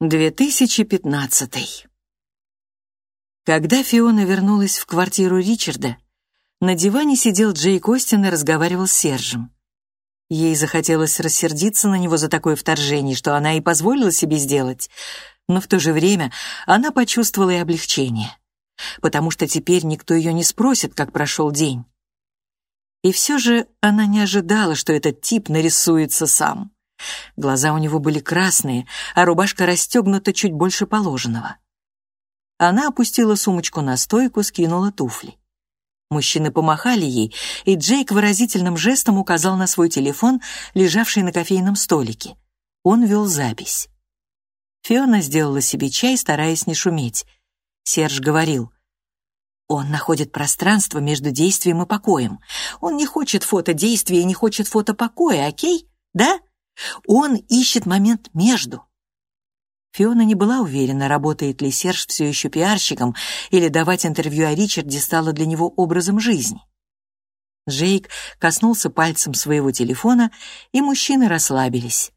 2015. Когда Фиона вернулась в квартиру Ричарда, на диване сидел Джейк Остин и разговаривал с Сержем. Ей захотелось рассердиться на него за такое вторжение, что она и позволила себе сделать, но в то же время она почувствовала и облегчение, потому что теперь никто ее не спросит, как прошел день. И все же она не ожидала, что этот тип нарисуется сам. Глаза у него были красные, а рубашка расстегнута чуть больше положенного. Она опустила сумочку на стойку, скинула туфли. Мужчины помахали ей, и Джейк выразительным жестом указал на свой телефон, лежавший на кофейном столике. Он вел запись. Фиона сделала себе чай, стараясь не шуметь. Серж говорил, «Он находит пространство между действием и покоем. Он не хочет фото действия и не хочет фото покоя, окей? Да?» Он ищет момент между. Фиона не была уверена, работает ли Серж все еще пиарщиком или давать интервью о Ричарде стало для него образом жизни. Джейк коснулся пальцем своего телефона, и мужчины расслабились.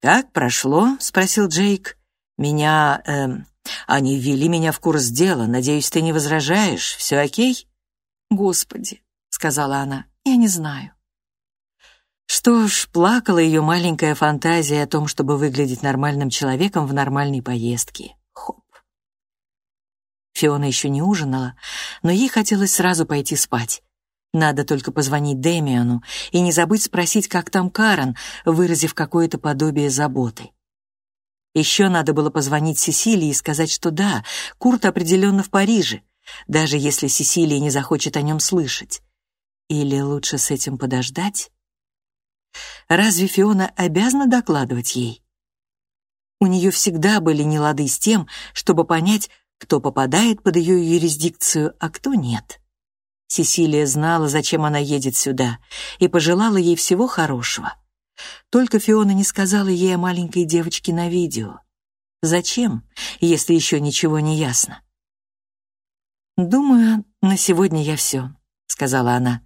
«Как прошло?» — спросил Джейк. «Меня... Эм, они ввели меня в курс дела. Надеюсь, ты не возражаешь. Все окей?» «Господи», — сказала она, — «я не знаю». Что ж, плакала ее маленькая фантазия о том, чтобы выглядеть нормальным человеком в нормальной поездке. Хоп. Фиона еще не ужинала, но ей хотелось сразу пойти спать. Надо только позвонить Дэмиану и не забыть спросить, как там Карен, выразив какое-то подобие заботы. Еще надо было позвонить Сесилии и сказать, что да, Курт определенно в Париже, даже если Сесилия не захочет о нем слышать. Или лучше с этим подождать? Разве Фиона обязана докладывать ей? У нее всегда были нелады с тем, чтобы понять, кто попадает под ее юрисдикцию, а кто нет. Сесилия знала, зачем она едет сюда, и пожелала ей всего хорошего. Только Фиона не сказала ей о маленькой девочке на видео. Зачем, если еще ничего не ясно? «Думаю, на сегодня я все», — сказала она.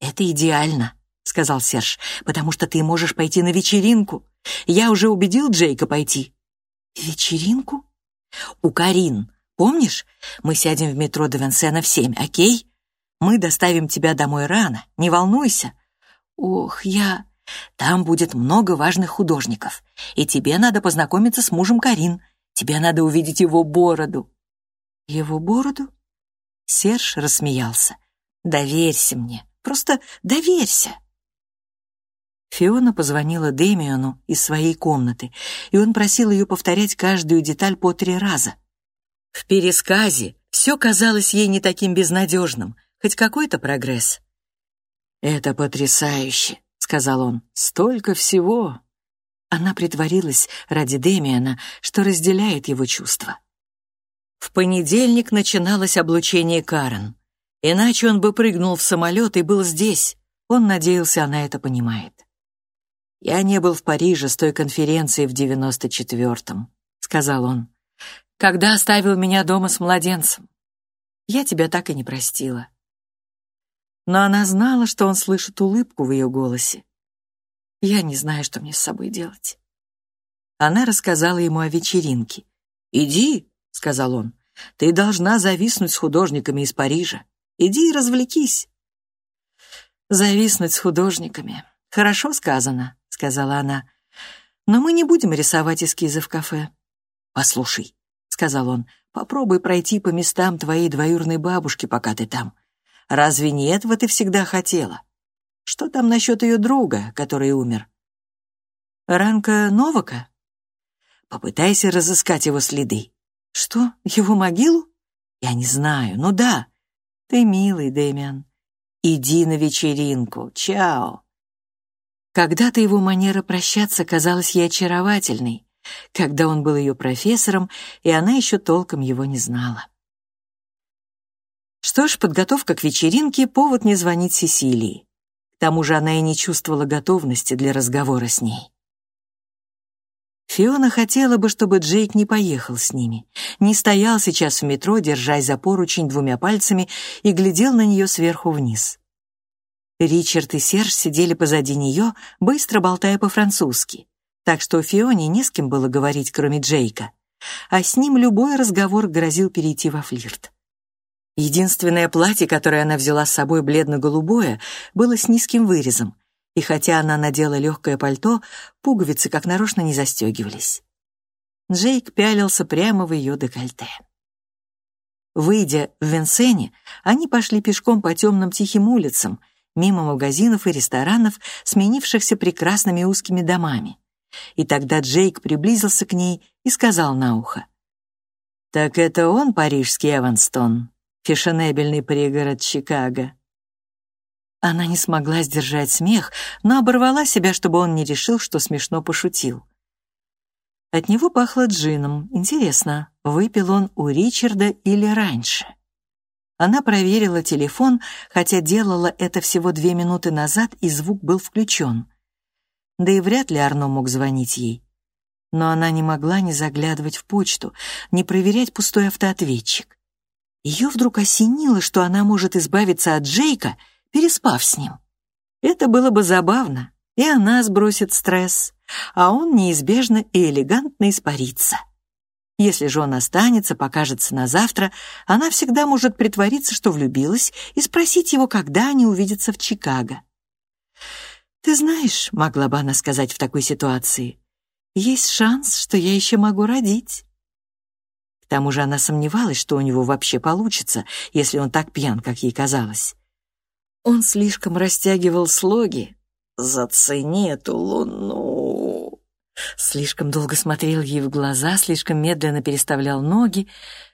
«Это идеально», — сказал Серж, «потому что ты можешь пойти на вечеринку. Я уже убедил Джейка пойти». «Вечеринку?» «У Карин. Помнишь? Мы сядем в метро до Венсена в семь, окей? Мы доставим тебя домой рано, не волнуйся». «Ох, я...» «Там будет много важных художников, и тебе надо познакомиться с мужем Карин. Тебе надо увидеть его бороду». «Его бороду?» Серж рассмеялся. «Доверься мне, просто доверься». Фиона позвонила Дэмиону из своей комнаты, и он просил ее повторять каждую деталь по три раза. В пересказе все казалось ей не таким безнадежным, хоть какой-то прогресс. «Это потрясающе», — сказал он, — «столько всего». Она притворилась ради Дэмиана, что разделяет его чувства. В понедельник начиналось облучение Карен. Иначе он бы прыгнул в самолет и был здесь. Он надеялся, она это понимает. «Я не был в Париже с той конференции в девяносто четвертом», — сказал он, «когда оставил меня дома с младенцем. Я тебя так и не простила». Но она знала, что он слышит улыбку в ее голосе. «Я не знаю, что мне с собой делать». Она рассказала ему о вечеринке. «Иди», — сказал он, — «ты должна зависнуть с художниками из Парижа. Иди и развлекись». «Зависнуть с художниками. Хорошо сказано», сказала она. «Но мы не будем рисовать эскизы в кафе». «Послушай», — сказал он, — «попробуй пройти по местам твоей двоюрной бабушки, пока ты там. Разве не этого ты всегда хотела? Что там насчет ее друга, который умер?» «Ранка Новака?» «Попытайся разыскать его следы». «Что, его могилу?» «Я не знаю, ну да». «Ты милый, Дэмиан. Иди на вечеринку. Чао». Когда-то его манера прощаться казалась ей очаровательной, когда он был ее профессором, и она еще толком его не знала. Что ж, подготовка к вечеринке — повод не звонить Сесилии. К тому же она и не чувствовала готовности для разговора с ней. Фиона хотела бы, чтобы Джейк не поехал с ними, не стоял сейчас в метро, держась за поручень двумя пальцами и глядел на нее сверху вниз. Ричард и Серж сидели позади нее, быстро болтая по-французски, так что Фионе не с кем было говорить, кроме Джейка, а с ним любой разговор грозил перейти во флирт. Единственное платье, которое она взяла с собой бледно-голубое, было с низким вырезом, и хотя она надела легкое пальто, пуговицы как нарочно не застегивались. Джейк пялился прямо в ее декольте. Выйдя в Венсене, они пошли пешком по темным тихим улицам, мимо магазинов и ресторанов, сменившихся прекрасными узкими домами. И тогда Джейк приблизился к ней и сказал на ухо. «Так это он, парижский Эванстон, фешенебельный пригород Чикаго?» Она не смогла сдержать смех, но оборвала себя, чтобы он не решил, что смешно пошутил. От него пахло джином. Интересно, выпил он у Ричарда или раньше? Она проверила телефон, хотя делала это всего две минуты назад, и звук был включен. Да и вряд ли Арно мог звонить ей. Но она не могла не заглядывать в почту, не проверять пустой автоответчик. Ее вдруг осенило, что она может избавиться от Джейка, переспав с ним. Это было бы забавно, и она сбросит стресс, а он неизбежно и элегантно испарится. Если же он останется, покажется на завтра, она всегда может притвориться, что влюбилась, и спросить его, когда они увидятся в Чикаго. «Ты знаешь», — могла бы она сказать в такой ситуации, «есть шанс, что я еще могу родить». К тому же она сомневалась, что у него вообще получится, если он так пьян, как ей казалось. Он слишком растягивал слоги, «Зацени эту луну!» Слишком долго смотрел ей в глаза, слишком медленно переставлял ноги.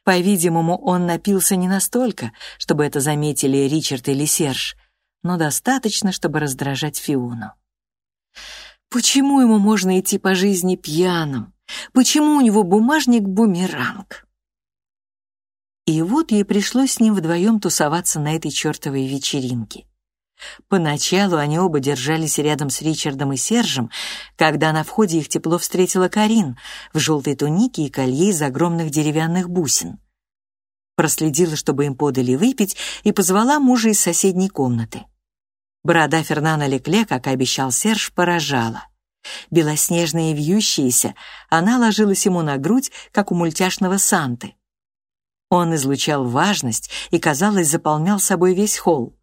По-видимому, он напился не настолько, чтобы это заметили Ричард или Серж, но достаточно, чтобы раздражать Фиону. Почему ему можно идти по жизни пьяным? Почему у него бумажник-бумеранг? И вот ей пришлось с ним вдвоем тусоваться на этой чертовой вечеринке. Поначалу они оба держались рядом с Ричардом и Сержем, когда на входе их тепло встретила Карин в желтой тунике и колье из огромных деревянных бусин. Проследила, чтобы им подали выпить, и позвала мужа из соседней комнаты. Борода Фернана Лекле, как обещал Серж, поражала. Белоснежная и вьющаяся, она ложилась ему на грудь, как у мультяшного Санты. Он излучал важность и, казалось, заполнял собой весь холл.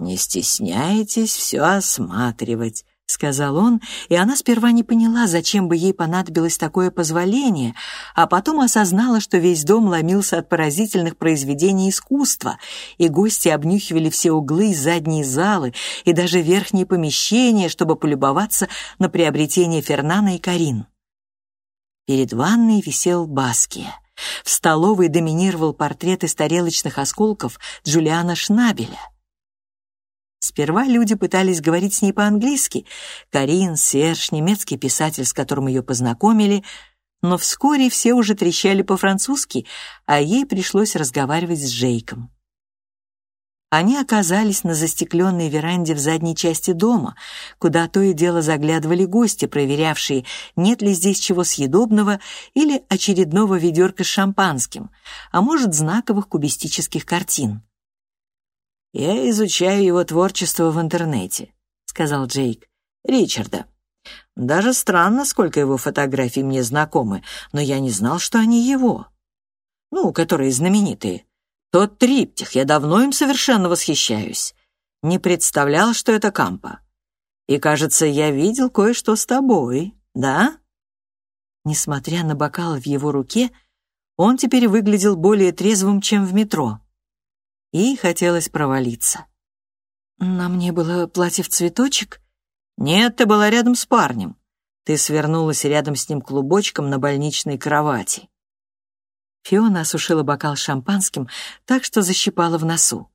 «Не стесняйтесь все осматривать», — сказал он, и она сперва не поняла, зачем бы ей понадобилось такое позволение, а потом осознала, что весь дом ломился от поразительных произведений искусства, и гости обнюхивали все углы и задние залы, и даже верхние помещения, чтобы полюбоваться на приобретение Фернана и Карин. Перед ванной висел Баския. В столовой доминировал портрет из тарелочных осколков Джулиана Шнабеля. Сперва люди пытались говорить с ней по-английски. Карин, Серж, немецкий писатель, с которым ее познакомили, но вскоре все уже трещали по-французски, а ей пришлось разговаривать с Джейком. Они оказались на застекленной веранде в задней части дома, куда то и дело заглядывали гости, проверявшие, нет ли здесь чего съедобного или очередного ведерка с шампанским, а может, знаковых кубистических картин. «Я изучаю его творчество в интернете», — сказал Джейк. «Ричарда. Даже странно, сколько его фотографий мне знакомы, но я не знал, что они его. Ну, которые знаменитые. Тот триптих, я давно им совершенно восхищаюсь. Не представлял, что это Кампа. И, кажется, я видел кое-что с тобой, да?» Несмотря на бокал в его руке, он теперь выглядел более трезвым, чем в метро и хотелось провалиться. «На мне было платье в цветочек?» «Нет, ты была рядом с парнем. Ты свернулась рядом с ним клубочком на больничной кровати». Фиона осушила бокал шампанским так, что защипала в носу.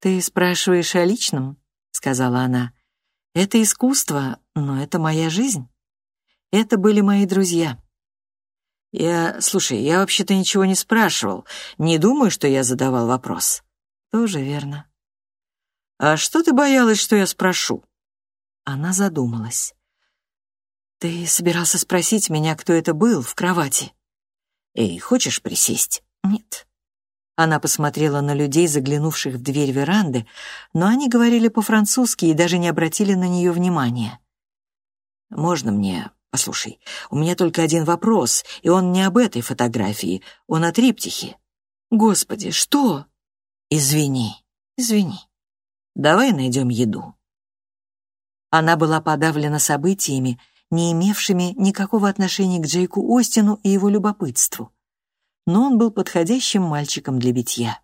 «Ты спрашиваешь о личном?» — сказала она. «Это искусство, но это моя жизнь. Это были мои друзья. «Я... Слушай, я вообще-то ничего не спрашивал. Не думаю, что я задавал вопрос». «Тоже верно». «А что ты боялась, что я спрошу?» Она задумалась. «Ты собирался спросить меня, кто это был в кровати?» «Эй, хочешь присесть?» «Нет». Она посмотрела на людей, заглянувших в дверь веранды, но они говорили по-французски и даже не обратили на нее внимания. можно мне... Послушай, у меня только один вопрос, и он не об этой фотографии, он о триптихе». «Господи, что?» «Извини, извини. Давай найдем еду». Она была подавлена событиями, не имевшими никакого отношения к Джейку Остину и его любопытству. Но он был подходящим мальчиком для битья.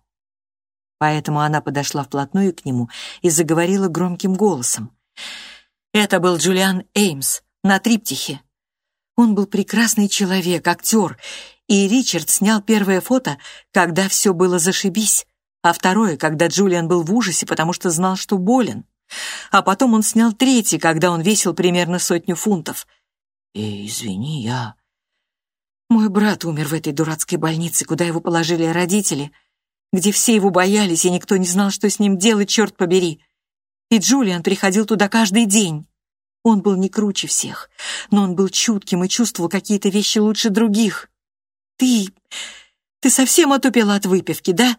Поэтому она подошла вплотную к нему и заговорила громким голосом. Это был Джулиан Эймс на триптихе. Он был прекрасный человек, актер, и Ричард снял первое фото, когда все было зашибись, а второе, когда Джулиан был в ужасе, потому что знал, что болен. А потом он снял третий, когда он весил примерно сотню фунтов. И, извини, я... Мой брат умер в этой дурацкой больнице, куда его положили родители, где все его боялись, и никто не знал, что с ним делать, черт побери. И Джулиан приходил туда каждый день. Он был не круче всех, но он был чутким и чувствовал какие-то вещи лучше других. Ты... ты совсем отупела от выпивки, да?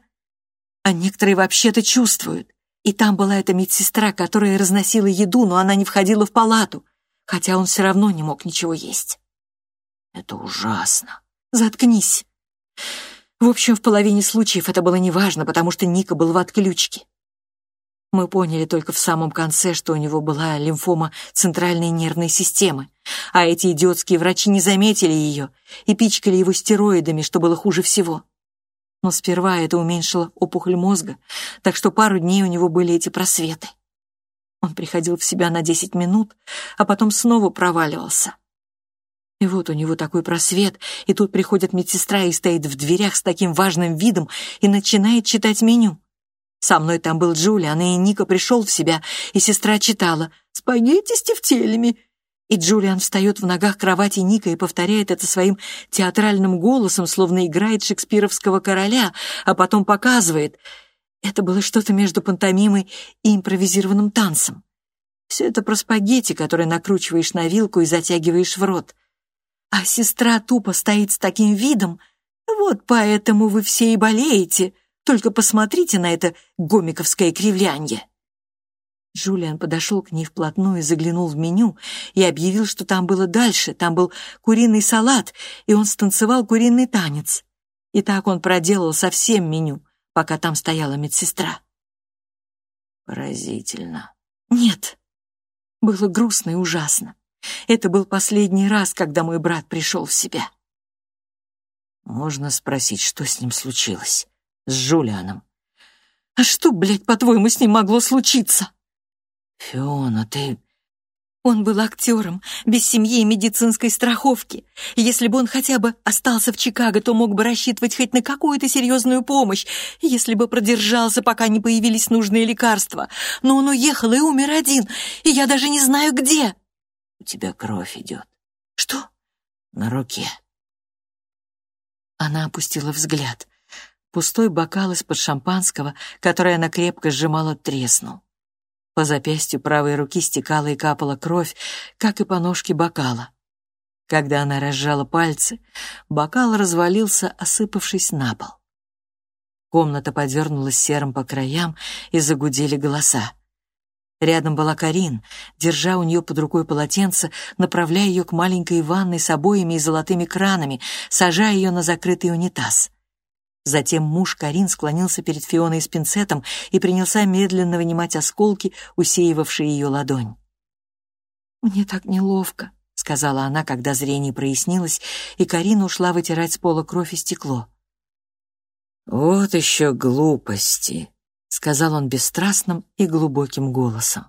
А некоторые вообще-то чувствуют. И там была эта медсестра, которая разносила еду, но она не входила в палату, хотя он все равно не мог ничего есть. Это ужасно. Заткнись. В общем, в половине случаев это было неважно, потому что Ника был в отключке. Мы поняли только в самом конце, что у него была лимфома центральной нервной системы, а эти идиотские врачи не заметили ее и пичкали его стероидами, что было хуже всего. Но сперва это уменьшило опухоль мозга, так что пару дней у него были эти просветы. Он приходил в себя на 10 минут, а потом снова проваливался. И вот у него такой просвет, и тут приходит медсестра и стоит в дверях с таким важным видом и начинает читать меню. Со мной там был Джулиан, и Ника пришел в себя, и сестра читала «Спагетти с тефтелями». И Джулиан встает в ногах кровати Ника и повторяет это своим театральным голосом, словно играет шекспировского короля, а потом показывает. Это было что-то между пантомимой и импровизированным танцем. Все это про спагетти, которые накручиваешь на вилку и затягиваешь в рот. А сестра тупо стоит с таким видом. Вот поэтому вы все и болеете — только посмотрите на это гомиковское кривлянье. Джулиан подошел к ней вплотную, заглянул в меню и объявил, что там было дальше. Там был куриный салат, и он станцевал куриный танец. И так он проделал со всем меню, пока там стояла медсестра. Поразительно. Нет, было грустно и ужасно. Это был последний раз, когда мой брат пришел в себя. Можно спросить, что с ним случилось? С Джулианом. А что, блядь, по-твоему, с ним могло случиться? Фиона, ты... Он был актером, без семьи и медицинской страховки. Если бы он хотя бы остался в Чикаго, то мог бы рассчитывать хоть на какую-то серьезную помощь, если бы продержался, пока не появились нужные лекарства. Но он уехал и умер один, и я даже не знаю, где. У тебя кровь идет. Что? На руке. Она опустила взгляд. Пустой бокал из-под шампанского, который она крепко сжимала, треснул. По запястью правой руки стекала и капала кровь, как и по ножке бокала. Когда она разжала пальцы, бокал развалился, осыпавшись на пол. Комната подернулась серым по краям, и загудели голоса. Рядом была Карин, держа у нее под рукой полотенце, направляя ее к маленькой ванной с обоями и золотыми кранами, сажая ее на закрытый унитаз. Затем муж Карин склонился перед Фионой с пинцетом и принялся медленно вынимать осколки, усеивавшие ее ладонь. «Мне так неловко», — сказала она, когда зрение прояснилось, и Карин ушла вытирать с пола кровь и стекло. «Вот еще глупости», — сказал он бесстрастным и глубоким голосом.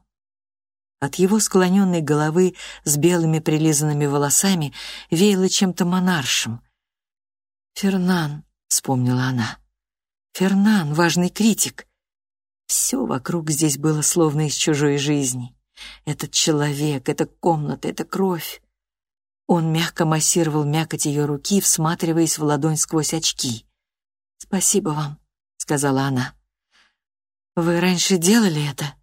От его склоненной головы с белыми прилизанными волосами веяло чем-то монаршим. «Фернан», вспомнила она. Фернан, важный критик. Все вокруг здесь было словно из чужой жизни. Этот человек, эта комната, эта кровь. Он мягко массировал мякоть ее руки, всматриваясь в ладонь сквозь очки. «Спасибо вам», — сказала она. «Вы раньше делали это?»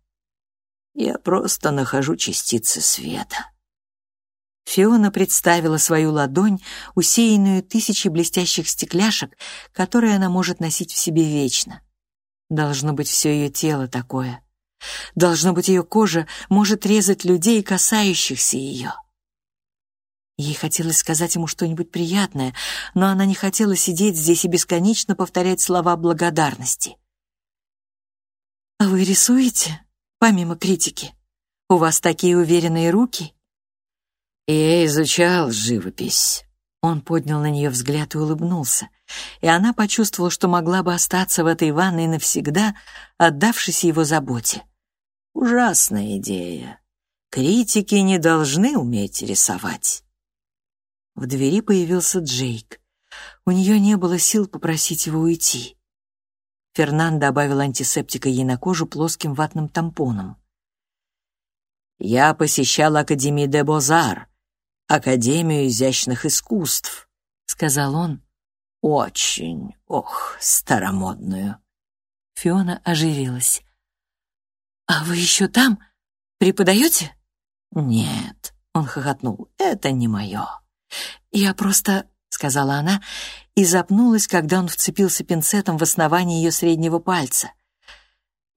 «Я просто нахожу частицы света», Фиона представила свою ладонь, усеянную тысячей блестящих стекляшек, которые она может носить в себе вечно. Должно быть, все ее тело такое. Должно быть, ее кожа может резать людей, касающихся ее. Ей хотелось сказать ему что-нибудь приятное, но она не хотела сидеть здесь и бесконечно повторять слова благодарности. «А вы рисуете, помимо критики? У вас такие уверенные руки?» «Я изучал живопись». Он поднял на нее взгляд и улыбнулся, и она почувствовала, что могла бы остаться в этой ванной навсегда, отдавшись его заботе. «Ужасная идея. Критики не должны уметь рисовать». В двери появился Джейк. У нее не было сил попросить его уйти. Фернан добавил антисептика ей на кожу плоским ватным тампоном. «Я посещал Академию де Бозар, Академию изящных искусств», — сказал он. «Очень, ох, старомодную». Фиона оживилась. «А вы еще там? Преподаете?» «Нет», — он хохотнул, — «это не мое». «Я просто...» — сказала она, и запнулась, когда он вцепился пинцетом в основание ее среднего пальца.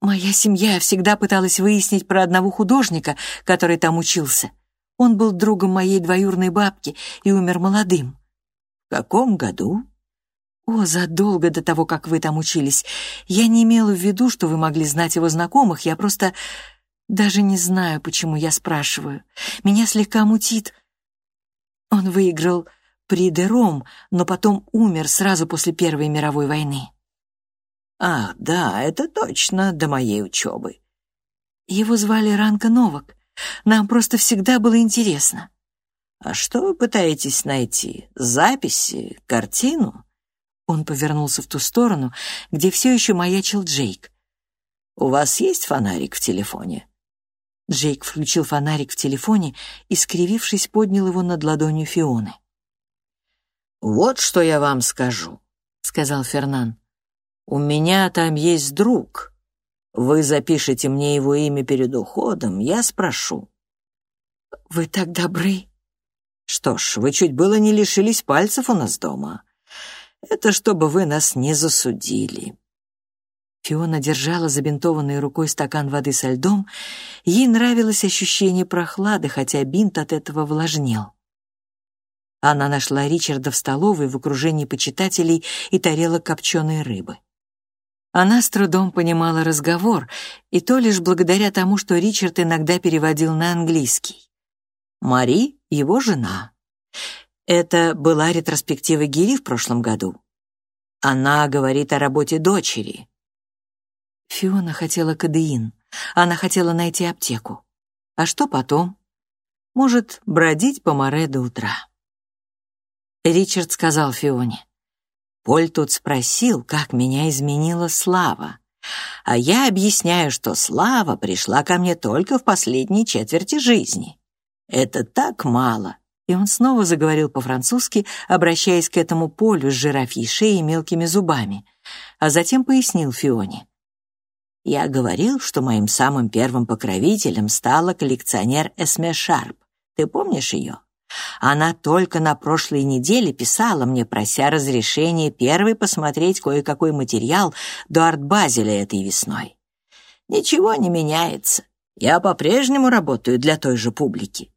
«Моя семья всегда пыталась выяснить про одного художника, который там учился. Он был другом моей двоюрной бабки и умер молодым». «В каком году?» «О, задолго до того, как вы там учились. Я не имела в виду, что вы могли знать его знакомых, я просто... Даже не знаю, почему я спрашиваю. Меня слегка мутит. Он выиграл при Дером, но потом умер сразу после Первой мировой войны. «Ах, да, это точно до моей учебы». Его звали Ранка Новак. Нам просто всегда было интересно. «А что вы пытаетесь найти? Записи? Картину?» Он повернулся в ту сторону, где все еще маячил Джейк. «У вас есть фонарик в телефоне?» Джейк включил фонарик в телефоне и, скривившись, поднял его над ладонью Фионы. «Вот что я вам скажу», — сказал Фернан. «У меня там есть друг. Вы запишите мне его имя перед уходом, я спрошу». «Вы так добры». «Что ж, вы чуть было не лишились пальцев у нас дома. Это чтобы вы нас не засудили». Фиона держала забинтованной рукой стакан воды со льдом. Ей нравилось ощущение прохлады, хотя бинт от этого влажнел. Она нашла Ричарда в столовой в окружении почитателей и тарелок копченой рыбы. Она с трудом понимала разговор, и то лишь благодаря тому, что Ричард иногда переводил на английский. Мари — его жена. Это была ретроспектива Гири в прошлом году. Она говорит о работе дочери. Фиона хотела кадеин. Она хотела найти аптеку. А что потом? Может, бродить по море до утра. Ричард сказал Фионе. Поль тут спросил, как меня изменила слава. А я объясняю, что слава пришла ко мне только в последней четверти жизни. Это так мало. И он снова заговорил по-французски, обращаясь к этому полю с жирафьей шеей и мелкими зубами, а затем пояснил Фионе. Я говорил, что моим самым первым покровителем стала коллекционер Эсме Шарп. Ты помнишь ее? Она только на прошлой неделе писала мне, прося разрешения первой посмотреть кое-какой материал до арт-базеля этой весной. Ничего не меняется. Я по-прежнему работаю для той же публики.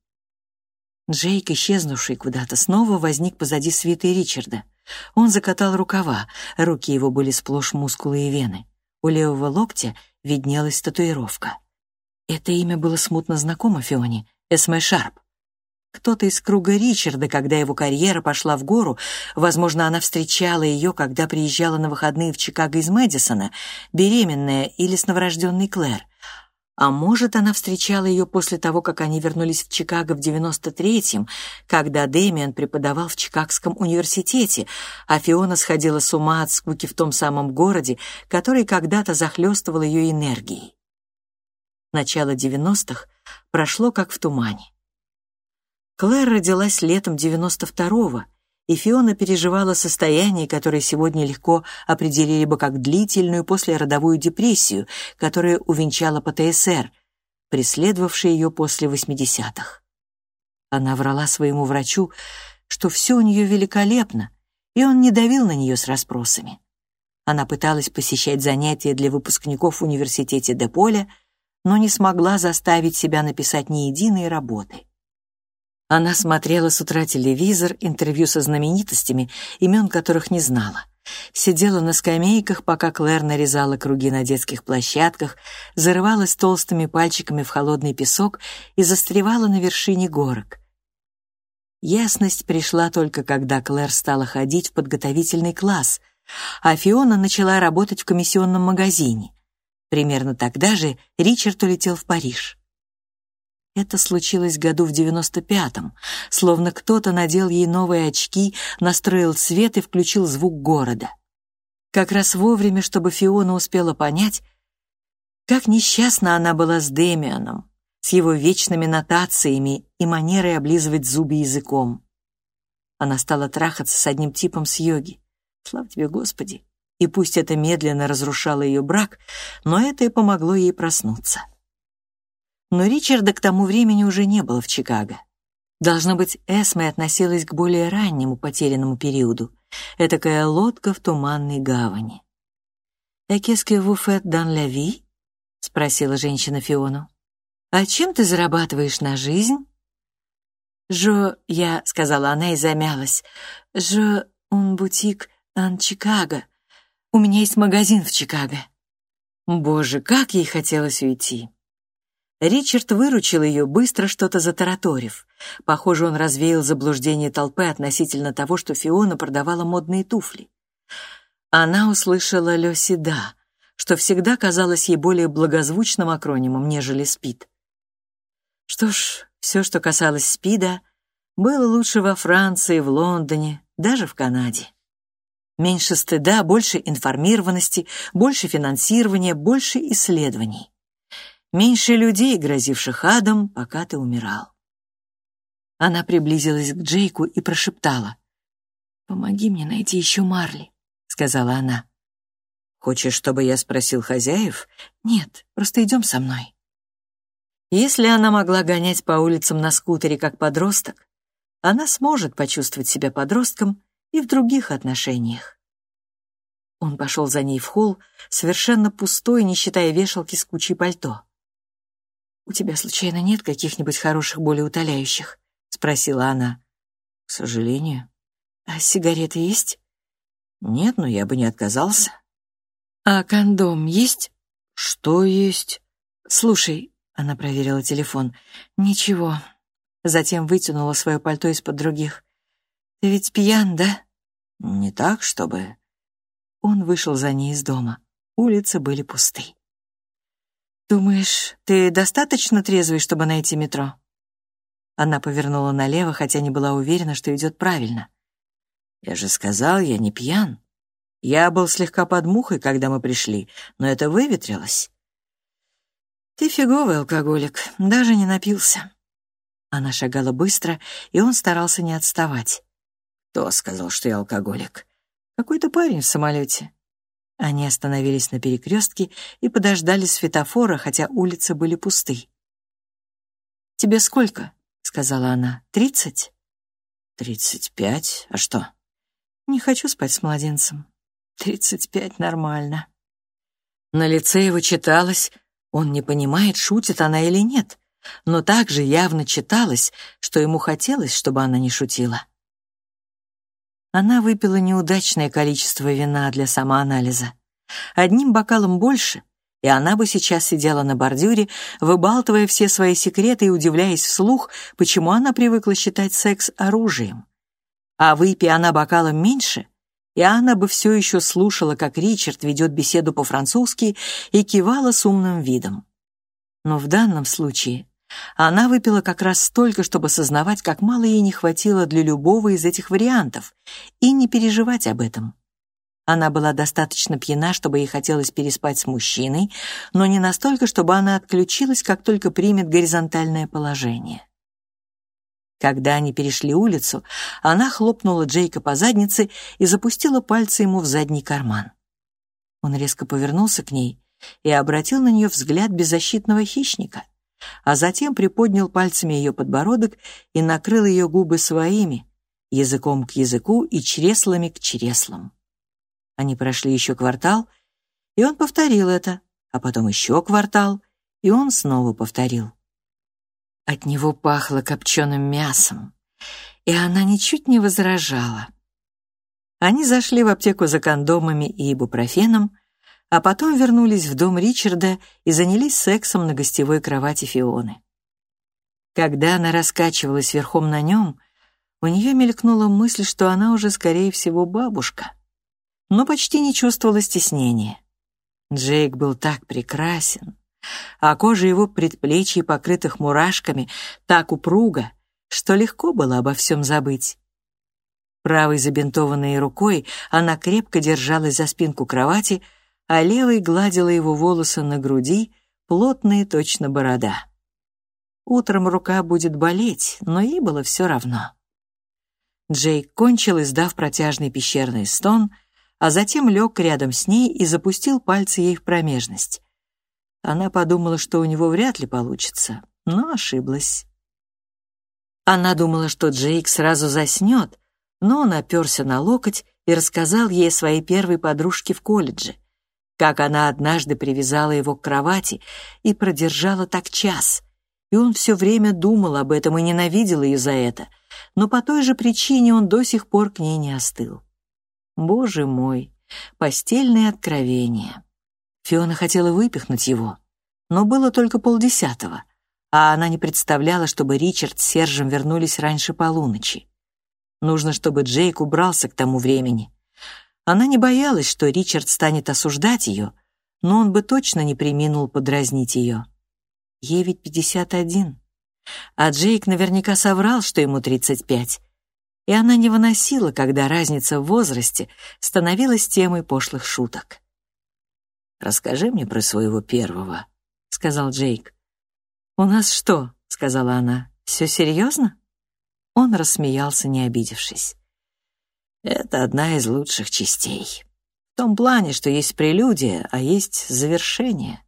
Джейк, исчезнувший куда-то, снова возник позади свиты Ричарда. Он закатал рукава, руки его были сплошь мускулы и вены. У левого локтя виднелась татуировка. Это имя было смутно знакомо Фионе, Эсме Шарп. Кто-то из круга Ричарда, когда его карьера пошла в гору, возможно, она встречала ее, когда приезжала на выходные в Чикаго из Мэдисона, беременная или с новорожденной Клэр. А может, она встречала ее после того, как они вернулись в Чикаго в 93-м, когда Дэмиан преподавал в Чикагском университете, а Фиона сходила с ума от скуки в том самом городе, который когда-то захлестывал ее энергией. Начало 90-х прошло как в тумане. Клэр родилась летом 92-го, и Фиона переживала состояние, которое сегодня легко определили бы как длительную послеродовую депрессию, которая увенчала ПТСР, преследовавшая ее после 80-х. Она врала своему врачу, что все у нее великолепно, и он не давил на нее с расспросами. Она пыталась посещать занятия для выпускников в университете Деполя, но не смогла заставить себя написать ни единой работы. Она смотрела с утра телевизор, интервью со знаменитостями, имен которых не знала. Сидела на скамейках, пока Клэр нарезала круги на детских площадках, зарывалась толстыми пальчиками в холодный песок и застревала на вершине горок. Ясность пришла только когда Клэр стала ходить в подготовительный класс, а Фиона начала работать в комиссионном магазине. Примерно тогда же Ричард улетел в Париж. Это случилось году в девяносто пятом, словно кто-то надел ей новые очки, настроил свет и включил звук города. Как раз вовремя, чтобы Фиона успела понять, как несчастна она была с Демианом, с его вечными нотациями и манерой облизывать зубы языком. Она стала трахаться с одним типом с йоги. Слава тебе, Господи! И пусть это медленно разрушало ее брак, но это и помогло ей проснуться. Но Ричарда к тому времени уже не было в Чикаго. Должно быть, Эсме относилась к более раннему потерянному периоду, этакая лодка в туманной гавани. «А qu'est-ce que vous faites dans la vie?» — спросила женщина Фиону. «А чем ты зарабатываешь на жизнь?» «Жо, я», — сказала она и замялась, «Жо, un boutique en Чикаго. У меня есть магазин в Чикаго». Боже, как ей хотелось уйти. Ричард выручил ее, быстро что-то затараторив. Похоже, он развеял заблуждение толпы относительно того, что Фиона продавала модные туфли. Она услышала «Лёсида», что всегда казалось ей более благозвучным акронимом, нежели «Спид». Что ж, все, что касалось СПИДа, было лучше во Франции, в Лондоне, даже в Канаде. Меньше стыда, больше информированности, больше финансирования, больше исследований. Меньше людей, грозивших адом, пока ты умирал. Она приблизилась к Джейку и прошептала. «Помоги мне найти еще Марли», — сказала она. «Хочешь, чтобы я спросил хозяев?» «Нет, просто идем со мной». Если она могла гонять по улицам на скутере как подросток, она сможет почувствовать себя подростком и в других отношениях. Он пошел за ней в холл, совершенно пустой, не считая вешалки с кучей пальто. «У тебя, случайно, нет каких-нибудь хороших болеутоляющих?» — спросила она. «К сожалению». «А сигареты есть?» «Нет, но я бы не отказался». «А кондом есть?» «Что есть?» «Слушай, она проверила телефон. «Ничего». Затем вытянула свое пальто из-под других. «Ты ведь пьян, да?» «Не так, чтобы...» Он вышел за ней из дома. Улицы были пусты. «Думаешь, ты достаточно трезвый, чтобы найти метро?» Она повернула налево, хотя не была уверена, что идет правильно. «Я же сказал, я не пьян. Я был слегка под мухой, когда мы пришли, но это выветрилось. «Ты фиговый алкоголик, даже не напился». Она шагала быстро, и он старался не отставать. «Кто сказал, что я алкоголик?» «Какой-то парень в самолете». Они остановились на перекрестке и подождали светофора, хотя улицы были пусты. «Тебе сколько?» — сказала она. «Тридцать?» «Тридцать пять. А что?» «Не хочу спать с младенцем. Тридцать пять нормально». На лице его читалось он не понимает, шутит она или нет, но также явно читалось, что ему хотелось, чтобы она не шутила. Она выпила неудачное количество вина для самоанализа. Одним бокалом больше, и она бы сейчас сидела на бордюре, выбалтывая все свои секреты и удивляясь вслух, почему она привыкла считать секс оружием. А выпей она бокалом меньше, и Анна бы все еще слушала, как Ричард ведет беседу по-французски и кивала с умным видом. Но в данном случае она выпила как раз столько, чтобы сознавать, как мало ей не хватило для любого из этих вариантов, и не переживать об этом. Она была достаточно пьяна, чтобы ей хотелось переспать с мужчиной, но не настолько, чтобы она отключилась, как только примет горизонтальное положение. Когда они перешли улицу, она хлопнула Джейка по заднице и запустила пальцы ему в задний карман. Он резко повернулся к ней и обратил на нее взгляд беззащитного хищника, а затем приподнял пальцами ее подбородок и накрыл ее губы своими, языком к языку и чреслами к чреслам. Они прошли еще квартал, и он повторил это, а потом еще квартал, и он снова повторил. От него пахло копченым мясом, и она ничуть не возражала. Они зашли в аптеку за кондомами и ибупрофеном, а потом вернулись в дом Ричарда и занялись сексом на гостевой кровати Фионы. Когда она раскачивалась верхом на нем, у нее мелькнула мысль, что она уже, скорее всего, бабушка, но почти не чувствовала стеснения. Джейк был так прекрасен, а кожа его предплечий, покрытых мурашками, так упруга, что легко было обо всем забыть. Правой забинтованной рукой она крепко держалась за спинку кровати, а левой гладила его волосы на груди, плотные точно борода. Утром рука будет болеть, но ей было все равно. Джейк кончил, издав протяжный пещерный стон, а затем лег рядом с ней и запустил пальцы ей в промежность. Она подумала, что у него вряд ли получится, но ошиблась. Она думала, что Джейк сразу заснет, но он оперся на локоть и рассказал ей о своей первой подружке в колледже, как она однажды привязала его к кровати и продержала так час, и он все время думал об этом и ненавидел ее за это, но по той же причине он до сих пор к ней не остыл. Боже мой, постельные откровения. Фиона хотела выпихнуть его, но было только полдесятого, а она не представляла, чтобы Ричард с Сержем вернулись раньше полуночи. Нужно, чтобы Джейк убрался к тому времени. Она не боялась, что Ричард станет осуждать ее, но он бы точно не приминул подразнить ее. Ей ведь 51. А Джейк наверняка соврал, что ему 35. И она не выносила, когда разница в возрасте становилась темой пошлых шуток. «Расскажи мне про своего первого», — сказал Джейк. «У нас что?» — сказала она. «Все серьезно?» Он рассмеялся, не обидевшись. Это одна из лучших частей. В том плане, что есть прелюдия, а есть завершение.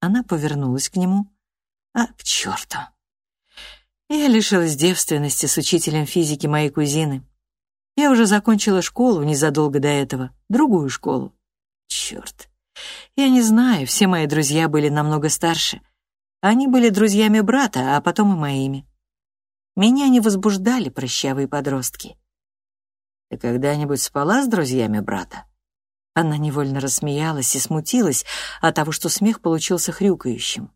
Она повернулась к нему. А, к черту. Я лишилась девственности с учителем физики моей кузины. Я уже закончила школу незадолго до этого, другую школу. Черт. Я не знаю, все мои друзья были намного старше. Они были друзьями брата, а потом и моими. Меня не возбуждали прыщавые подростки. Ты когда-нибудь спала с друзьями брата? Она невольно рассмеялась и смутилась от того, что смех получился хрюкающим.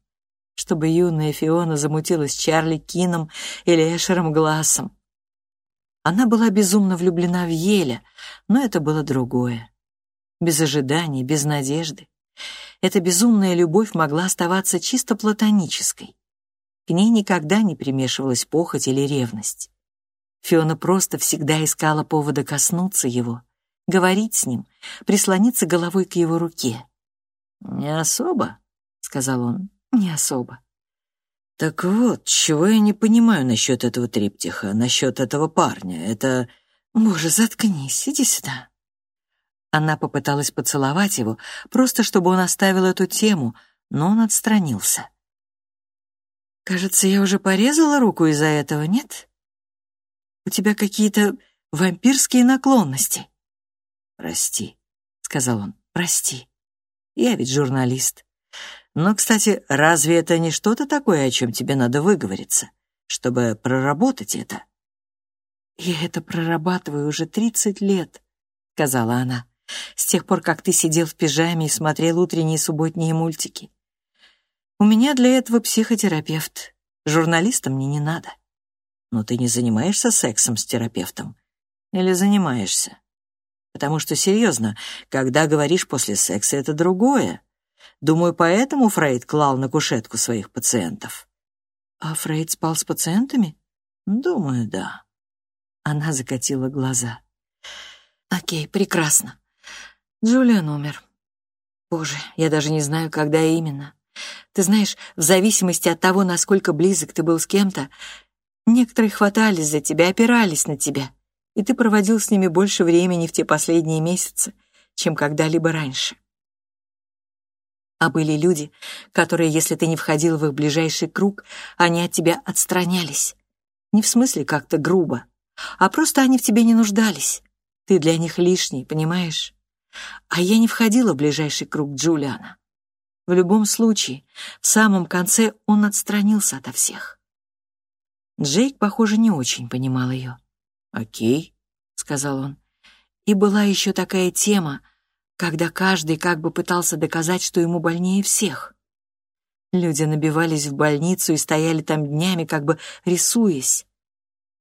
Чтобы юная Фиона замутилась Чарли Кином или Эшером Глассом. Она была безумно влюблена в Еля, но это было другое. Без ожиданий, без надежды. Эта безумная любовь могла оставаться чисто платонической. К ней никогда не примешивалась похоть или ревность. Фиона просто всегда искала повода коснуться его, говорить с ним, прислониться головой к его руке. «Не особо», — сказал он, — «не особо». «Так вот, чего я не понимаю насчет этого триптиха, насчет этого парня. Это...» «Боже, заткнись, иди сюда». Она попыталась поцеловать его, просто чтобы он оставил эту тему, но он отстранился. Кажется, я уже порезала руку из-за этого, нет? У тебя какие-то вампирские наклонности. Прости, сказал он. Прости. Я ведь журналист. Но, кстати, разве это не что-то такое, о чем тебе надо выговориться, чтобы проработать это? Я это прорабатываю уже тридцать лет, сказала она. С тех пор, как ты сидел в пижаме и смотрел утренние субботние мультики. У меня для этого психотерапевт. Журналиста мне не надо. Но ты не занимаешься сексом с терапевтом? Или занимаешься? Потому что, серьезно, когда говоришь после секса, это другое. Думаю, поэтому Фрейд клал на кушетку своих пациентов. А Фрейд спал с пациентами? Думаю, да. Она закатила глаза. Окей, прекрасно. Джулиан умер. Боже, я даже не знаю, когда именно. Ты знаешь, в зависимости от того, насколько близок ты был с кем-то, некоторые хватались за тебя, опирались на тебя, и ты проводил с ними больше времени в те последние месяцы, чем когда-либо раньше. А были люди, которые, если ты не входил в их ближайший круг, они от тебя отстранялись. Не в смысле как-то грубо, а просто они в тебе не нуждались. Ты для них лишний, понимаешь? А я не входила в ближайший круг Джулиана. В любом случае, в самом конце он отстранился ото всех. Джейк, похоже, не очень понимал ее. «Окей», — сказал он. И была еще такая тема, когда каждый как бы пытался доказать, что ему больнее всех. Люди набивались в больницу и стояли там днями, как бы рисуясь.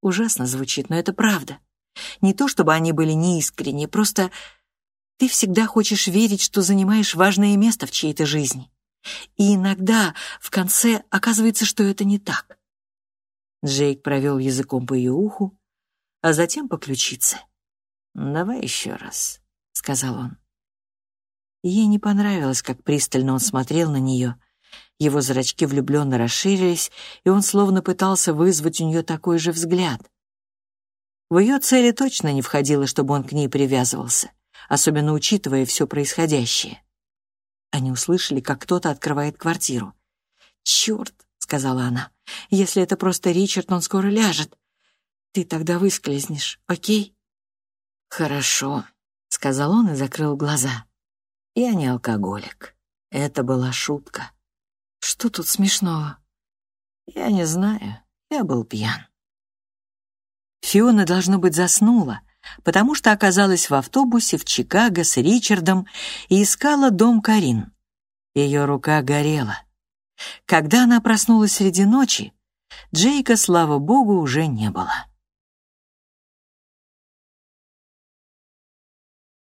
Ужасно звучит, но это правда. Не то чтобы они были неискренни, просто ты всегда хочешь верить, что занимаешь важное место в чьей-то жизни. И иногда в конце оказывается, что это не так. Джейк провел языком по ее уху, а затем по ключице. «Давай еще раз», — сказал он. Ей не понравилось, как пристально он смотрел на нее. Его зрачки влюбленно расширились, и он словно пытался вызвать у нее такой же взгляд. В ее цели точно не входило, чтобы он к ней привязывался, особенно учитывая все происходящее. Они услышали, как кто-то открывает квартиру. «Черт!» — сказала она. «Если это просто Ричард, он скоро ляжет. Ты тогда выскользнешь, окей?» «Хорошо», — сказал он и закрыл глаза. «Я не алкоголик. Это была шутка». «Что тут смешного?» «Я не знаю. Я был пьян». Фиона, должно быть, заснула, потому что оказалась в автобусе в Чикаго с Ричардом и искала дом Карин. Ее рука горела. Когда она проснулась среди ночи, Джейка, слава богу, уже не было.